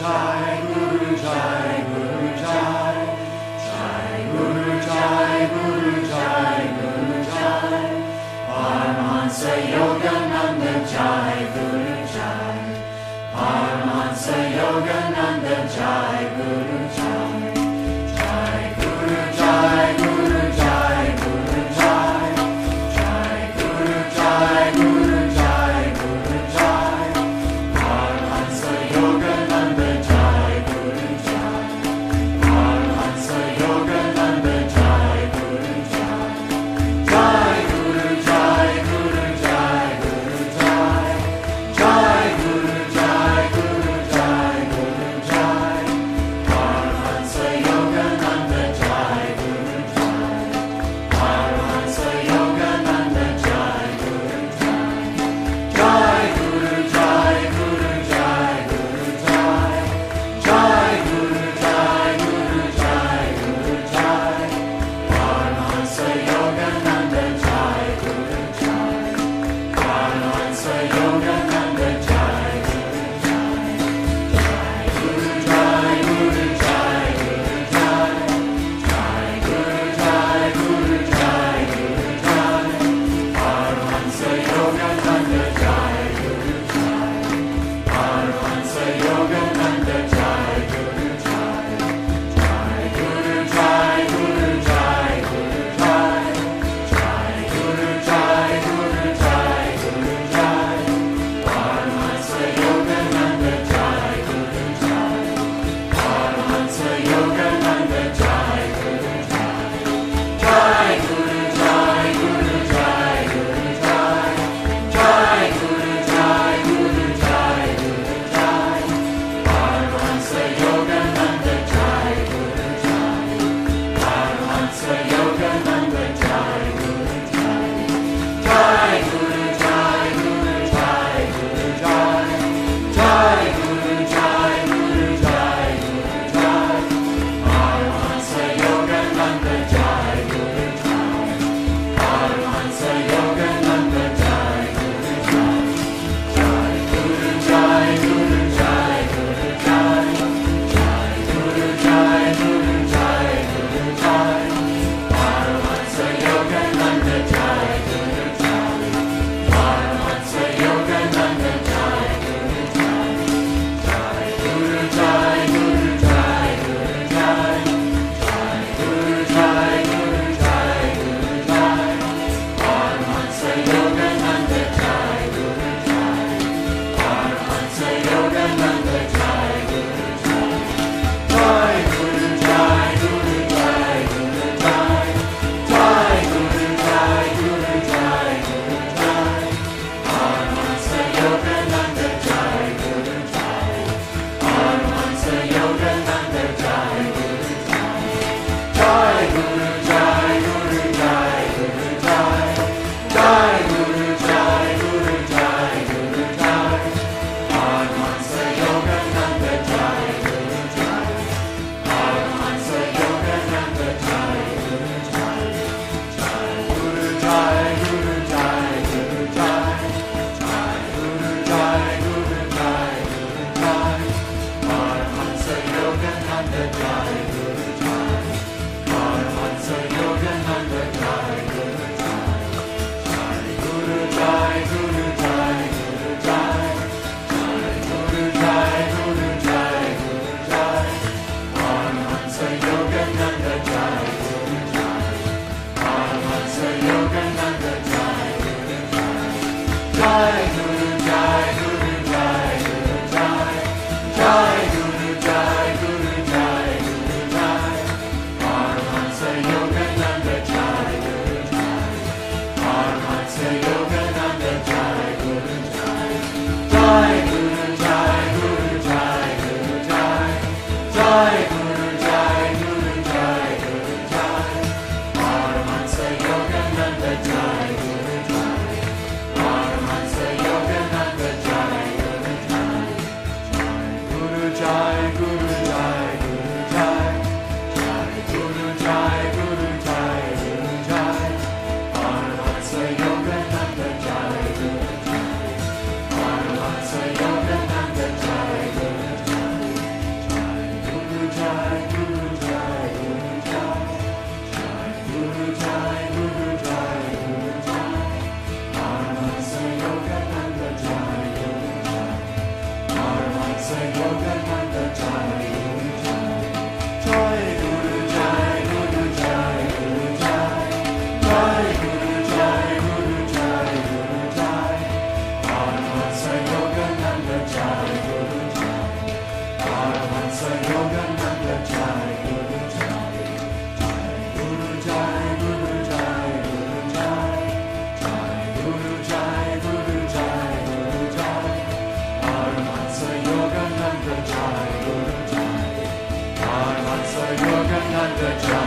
Jai, Guru Jai, 在遥远的毡营中。和有个男的站